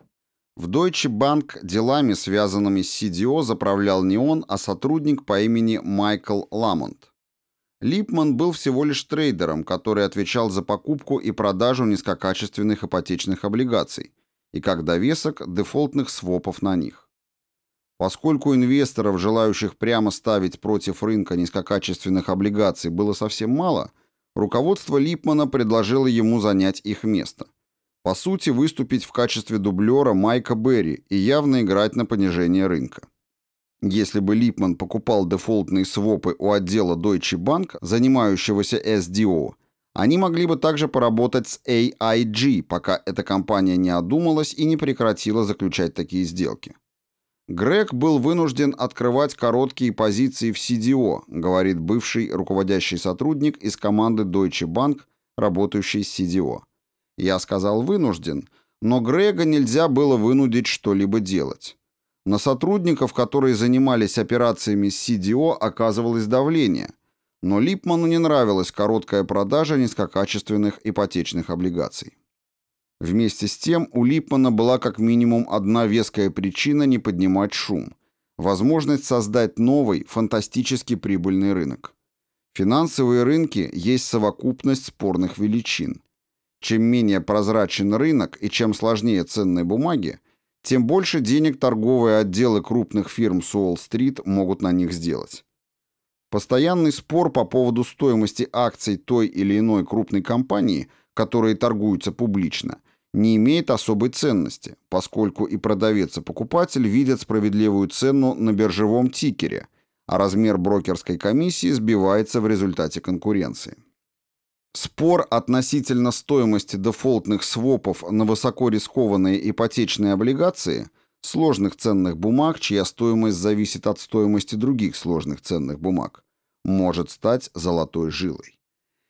В Deutsche Bank делами, связанными с CDO, заправлял не он, а сотрудник по имени Майкл Ламонт. Липман был всего лишь трейдером, который отвечал за покупку и продажу низкокачественных ипотечных облигаций и, как довесок, дефолтных свопов на них. Поскольку инвесторов, желающих прямо ставить против рынка низкокачественных облигаций, было совсем мало, руководство Липмана предложило ему занять их место. По сути, выступить в качестве дублера Майка Берри и явно играть на понижение рынка. Если бы Липман покупал дефолтные свопы у отдела Deutsche Bank, занимающегося SDO, они могли бы также поработать с AIG, пока эта компания не одумалась и не прекратила заключать такие сделки. Грег был вынужден открывать короткие позиции в CDO, говорит бывший руководящий сотрудник из команды Deutsche Bank, работающий с CDO. Я сказал «вынужден», но Грега нельзя было вынудить что-либо делать. На сотрудников, которые занимались операциями с CDO, оказывалось давление, но Липману не нравилась короткая продажа низкокачественных ипотечных облигаций. Вместе с тем у Липмана была как минимум одна веская причина не поднимать шум – возможность создать новый, фантастически прибыльный рынок. Финансовые рынки есть совокупность спорных величин. Чем менее прозрачен рынок и чем сложнее ценные бумаги, тем больше денег торговые отделы крупных фирм с Уолл-стрит могут на них сделать. Постоянный спор по поводу стоимости акций той или иной крупной компании, которые торгуются публично, не имеет особой ценности, поскольку и продавец, и покупатель видят справедливую цену на биржевом тикере, а размер брокерской комиссии сбивается в результате конкуренции. Спор относительно стоимости дефолтных свопов на высокорискованные ипотечные облигации, сложных ценных бумаг, чья стоимость зависит от стоимости других сложных ценных бумаг, может стать золотой жилой.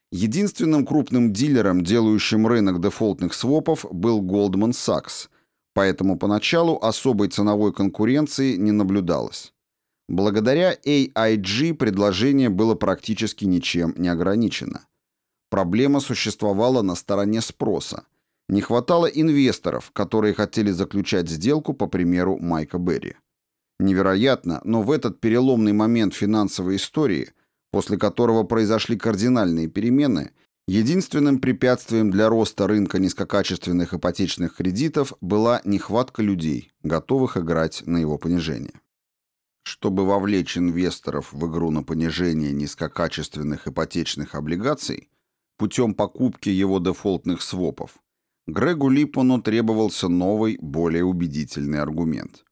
Единственным крупным дилером, делающим рынок дефолтных свопов, был Goldman Sachs, поэтому поначалу особой ценовой конкуренции не наблюдалось. Благодаря AIG предложение было практически ничем не ограничено. Проблема существовала на стороне спроса. Не хватало инвесторов, которые хотели заключать сделку по примеру Майка Берри. Невероятно, но в этот переломный момент финансовой истории, после которого произошли кардинальные перемены, единственным препятствием для роста рынка низкокачественных ипотечных кредитов была нехватка людей, готовых играть на его понижение. Чтобы вовлечь инвесторов в игру на понижение низкокачественных ипотечных облигаций, путем покупки его дефолтных свопов, Грегу Липману требовался новый, более убедительный аргумент.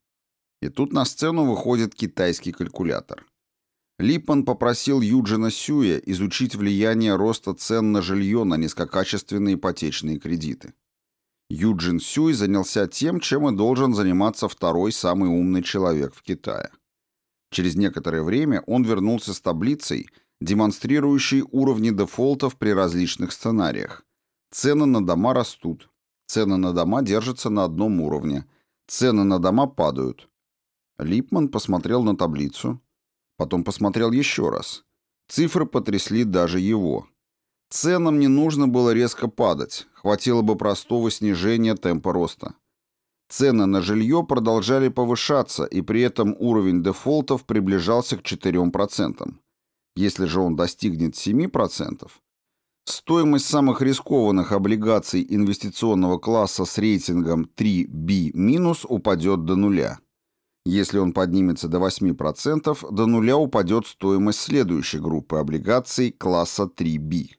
И тут на сцену выходит китайский калькулятор. Липман попросил Юджина Сюя изучить влияние роста цен на жилье на низкокачественные ипотечные кредиты. Юджин Сюй занялся тем, чем и должен заниматься второй самый умный человек в Китае. Через некоторое время он вернулся с таблицей – демонстрирующий уровни дефолтов при различных сценариях. Цены на дома растут, цены на дома держатся на одном уровне, цены на дома падают. Липман посмотрел на таблицу, потом посмотрел еще раз. Цифры потрясли даже его. Ценам не нужно было резко падать, хватило бы простого снижения темпа роста. Цены на жилье продолжали повышаться, и при этом уровень дефолтов приближался к 4%. Если же он достигнет 7%, стоимость самых рискованных облигаций инвестиционного класса с рейтингом 3B- упадет до нуля. Если он поднимется до 8%, до нуля упадет стоимость следующей группы облигаций класса 3B.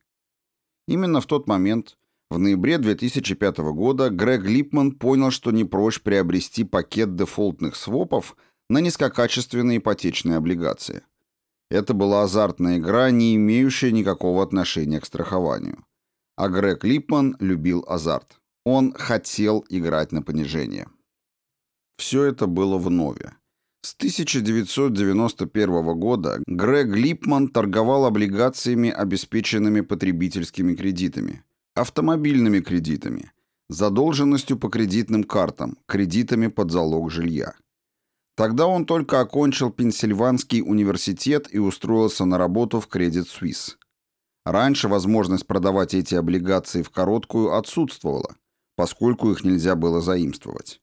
Именно в тот момент, в ноябре 2005 года, Грег Липман понял, что не прочь приобрести пакет дефолтных свопов на низкокачественные ипотечные облигации. Это была азартная игра, не имеющая никакого отношения к страхованию. А Грег Липман любил азарт. Он хотел играть на понижение. Все это было в нове. С 1991 года Грег Липман торговал облигациями, обеспеченными потребительскими кредитами, автомобильными кредитами, задолженностью по кредитным картам, кредитами под залог жилья. Тогда он только окончил Пенсильванский университет и устроился на работу в Credit Suisse. Раньше возможность продавать эти облигации в короткую отсутствовала, поскольку их нельзя было заимствовать.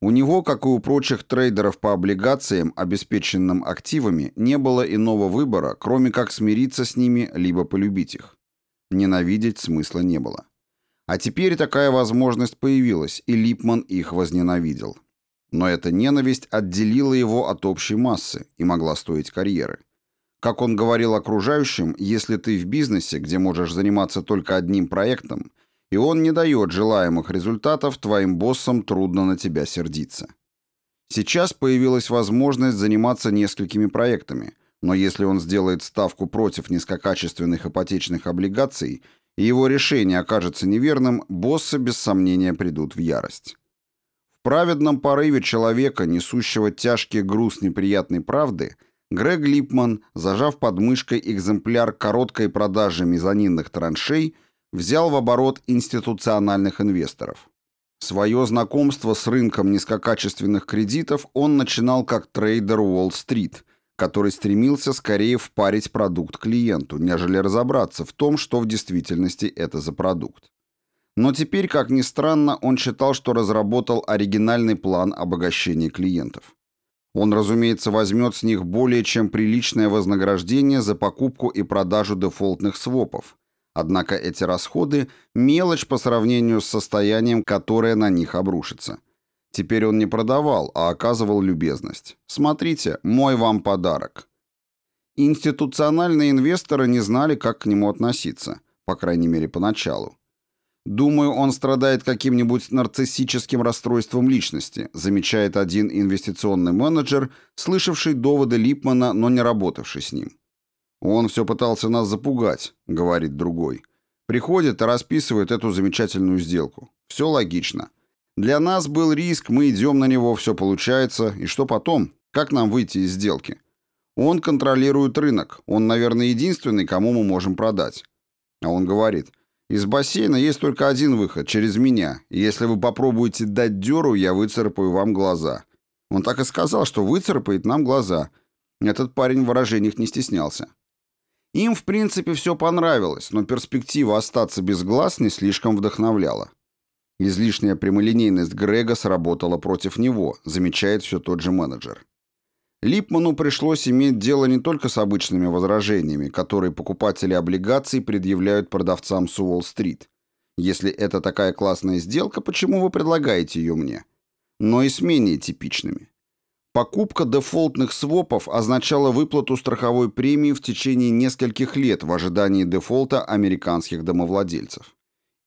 У него, как и у прочих трейдеров по облигациям, обеспеченным активами, не было иного выбора, кроме как смириться с ними, либо полюбить их. Ненавидеть смысла не было. А теперь такая возможность появилась, и Липман их возненавидел. Но эта ненависть отделила его от общей массы и могла стоить карьеры. Как он говорил окружающим, если ты в бизнесе, где можешь заниматься только одним проектом – и он не дает желаемых результатов, твоим боссам трудно на тебя сердиться. Сейчас появилась возможность заниматься несколькими проектами, но если он сделает ставку против низкокачественных ипотечных облигаций, и его решение окажется неверным, боссы без сомнения придут в ярость. Праведном порыве человека, несущего тяжкий груз неприятной правды, Грег Липман, зажав под мышкой экземпляр короткой продажи мезонинных траншей, взял в оборот институциональных инвесторов. Свое знакомство с рынком низкокачественных кредитов он начинал как трейдер Уолл-стрит, который стремился скорее впарить продукт клиенту, нежели разобраться в том, что в действительности это за продукт. Но теперь, как ни странно, он считал, что разработал оригинальный план обогащения клиентов. Он, разумеется, возьмет с них более чем приличное вознаграждение за покупку и продажу дефолтных свопов, Однако эти расходы – мелочь по сравнению с состоянием, которое на них обрушится. Теперь он не продавал, а оказывал любезность. Смотрите, мой вам подарок. Институциональные инвесторы не знали, как к нему относиться, по крайней мере, поначалу. «Думаю, он страдает каким-нибудь нарциссическим расстройством личности», замечает один инвестиционный менеджер, слышавший доводы Липмана, но не работавший с ним. «Он все пытался нас запугать», — говорит другой. Приходит и расписывает эту замечательную сделку. Все логично. Для нас был риск, мы идем на него, все получается. И что потом? Как нам выйти из сделки? Он контролирует рынок. Он, наверное, единственный, кому мы можем продать. А он говорит, из бассейна есть только один выход, через меня. Если вы попробуете дать дёру, я выцарапаю вам глаза. Он так и сказал, что выцарапает нам глаза. Этот парень в выражениях не стеснялся. Им, в принципе, все понравилось, но перспектива остаться без глаз не слишком вдохновляла. Излишняя прямолинейность Грега сработала против него, замечает все тот же менеджер. Липману пришлось иметь дело не только с обычными возражениями, которые покупатели облигаций предъявляют продавцам с Уолл-стрит. Если это такая классная сделка, почему вы предлагаете ее мне? Но и с менее типичными. Покупка дефолтных свопов означала выплату страховой премии в течение нескольких лет в ожидании дефолта американских домовладельцев.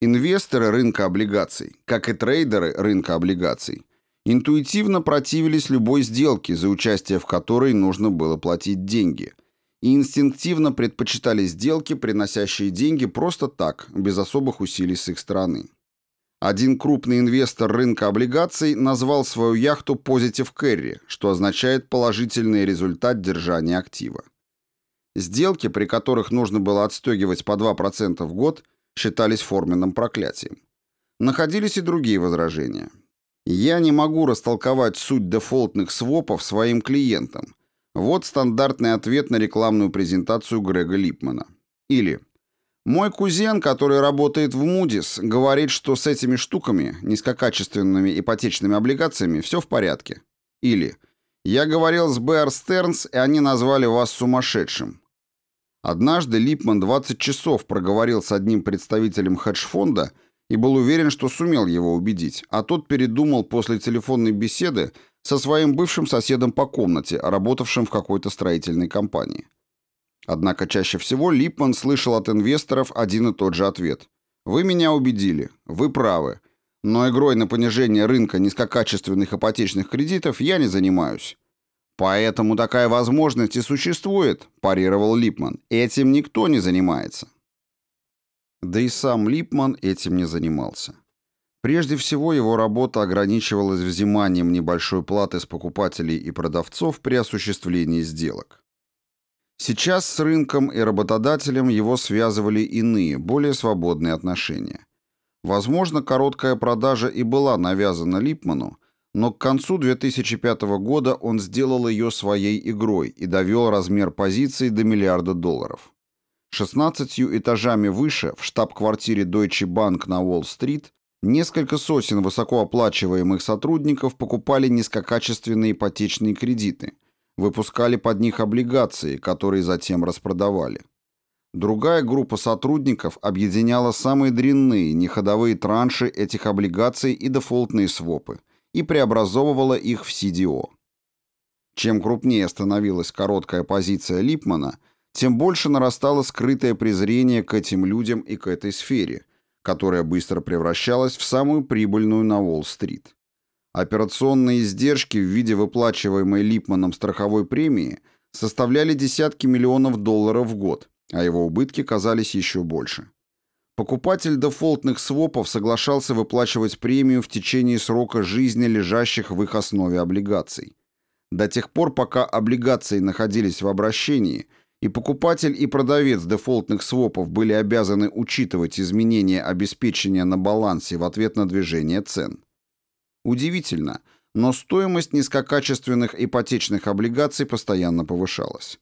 Инвесторы рынка облигаций, как и трейдеры рынка облигаций, интуитивно противились любой сделке, за участие в которой нужно было платить деньги, и инстинктивно предпочитали сделки, приносящие деньги просто так, без особых усилий с их стороны. Один крупный инвестор рынка облигаций назвал свою яхту Positive Carry, что означает положительный результат держания актива. Сделки, при которых нужно было отстегивать по 2% в год, считались форменным проклятием. Находились и другие возражения. Я не могу растолковать суть дефолтных свопов своим клиентам. Вот стандартный ответ на рекламную презентацию Грега Липмана. Или мой кузен, который работает в Moody's, говорит, что с этими штуками, низкокачественными ипотечными облигациями, все в порядке. Или «Я говорил с Бэр Стернс, и они назвали вас сумасшедшим». Однажды Липман 20 часов проговорил с одним представителем хедж-фонда и был уверен, что сумел его убедить, а тот передумал после телефонной беседы со своим бывшим соседом по комнате, работавшим в какой-то строительной компании. Однако чаще всего Липман слышал от инвесторов один и тот же ответ. «Вы меня убедили. Вы правы. Но игрой на понижение рынка низкокачественных ипотечных кредитов я не занимаюсь». «Поэтому такая возможность и существует», – парировал Липман. «Этим никто не занимается». Да и сам Липман этим не занимался. Прежде всего, его работа ограничивалась взиманием небольшой платы с покупателей и продавцов при осуществлении сделок. Сейчас с рынком и работодателем его связывали иные, более свободные отношения. Возможно, короткая продажа и была навязана Липману, но к концу 2005 года он сделал ее своей игрой и довел размер позиции до миллиарда долларов. 16 этажами выше, в штаб-квартире Deutsche Bank на Уолл-стрит, несколько сотен высокооплачиваемых сотрудников покупали низкокачественные ипотечные кредиты, выпускали под них облигации, которые затем распродавали. Другая группа сотрудников объединяла самые дрянные неходовые транши этих облигаций и дефолтные свопы и преобразовывала их в CDO. Чем крупнее становилась короткая позиция Липмана, тем больше нарастало скрытое презрение к этим людям и к этой сфере, которая быстро превращалась в самую прибыльную на Уолл-стрит. Операционные издержки в виде выплачиваемой Липманом страховой премии составляли десятки миллионов долларов в год, а его убытки казались еще больше. Покупатель дефолтных свопов соглашался выплачивать премию в течение срока жизни лежащих в их основе облигаций. До тех пор, пока облигации находились в обращении, и покупатель и продавец дефолтных свопов были обязаны учитывать изменения обеспечения на балансе в ответ на движение цен. Удивительно, но стоимость низкокачественных ипотечных облигаций постоянно повышалась.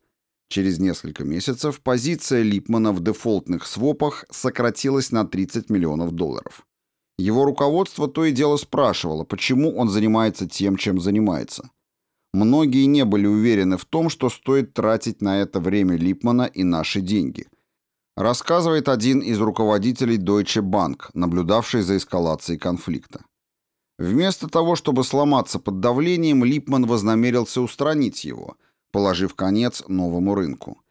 Через несколько месяцев позиция Липмана в дефолтных свопах сократилась на 30 миллионов долларов. Его руководство то и дело спрашивало, почему он занимается тем, чем занимается. Многие не были уверены в том, что стоит тратить на это время Липмана и наши деньги. Рассказывает один из руководителей Deutsche Bank, наблюдавший за эскалацией конфликта. Вместо того, чтобы сломаться под давлением, Липман вознамерился устранить его – положив конец новому рынку.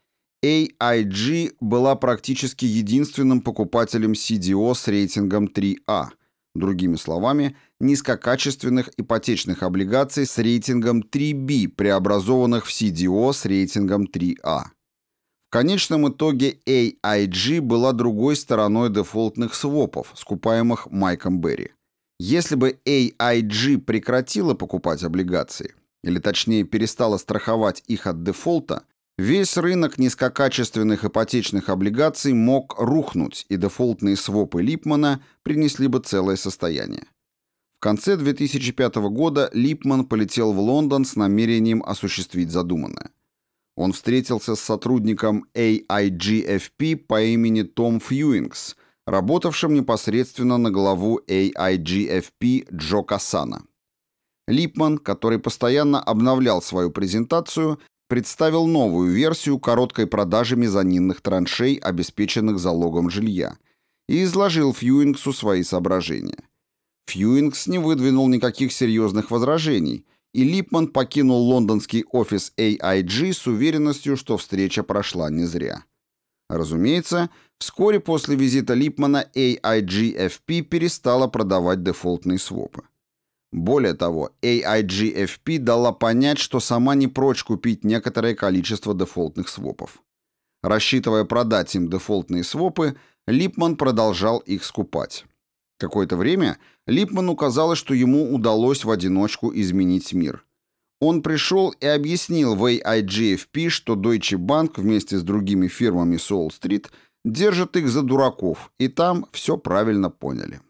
AIG была практически единственным покупателем CDO с рейтингом 3А, другими словами, низкокачественных ипотечных облигаций с рейтингом 3B, преобразованных в CDO с рейтингом 3А. В конечном итоге AIG была другой стороной дефолтных свопов, скупаемых Майком Берри. Если бы AIG прекратила покупать облигации – или точнее перестала страховать их от дефолта, весь рынок низкокачественных ипотечных облигаций мог рухнуть, и дефолтные свопы Липмана принесли бы целое состояние. В конце 2005 года Липман полетел в Лондон с намерением осуществить задуманное. Он встретился с сотрудником AIGFP по имени Том Фьюингс, работавшим непосредственно на главу AIGFP Джо Кассана. Липман, который постоянно обновлял свою презентацию, представил новую версию короткой продажи мезонинных траншей, обеспеченных залогом жилья, и изложил Фьюингсу свои соображения. Фьюингс не выдвинул никаких серьезных возражений, и Липман покинул лондонский офис AIG с уверенностью, что встреча прошла не зря. Разумеется, вскоре после визита Липмана AIG-FP перестала продавать дефолтные свопы. Более того, AIGFP дала понять, что сама не прочь купить некоторое количество дефолтных свопов. Рассчитывая продать им дефолтные свопы, Липман продолжал их скупать. Какое-то время Липману казалось, что ему удалось в одиночку изменить мир. Он пришел и объяснил в AIGFP, что Deutsche Bank вместе с другими фирмами Соул-стрит держит их за дураков, и там все правильно поняли.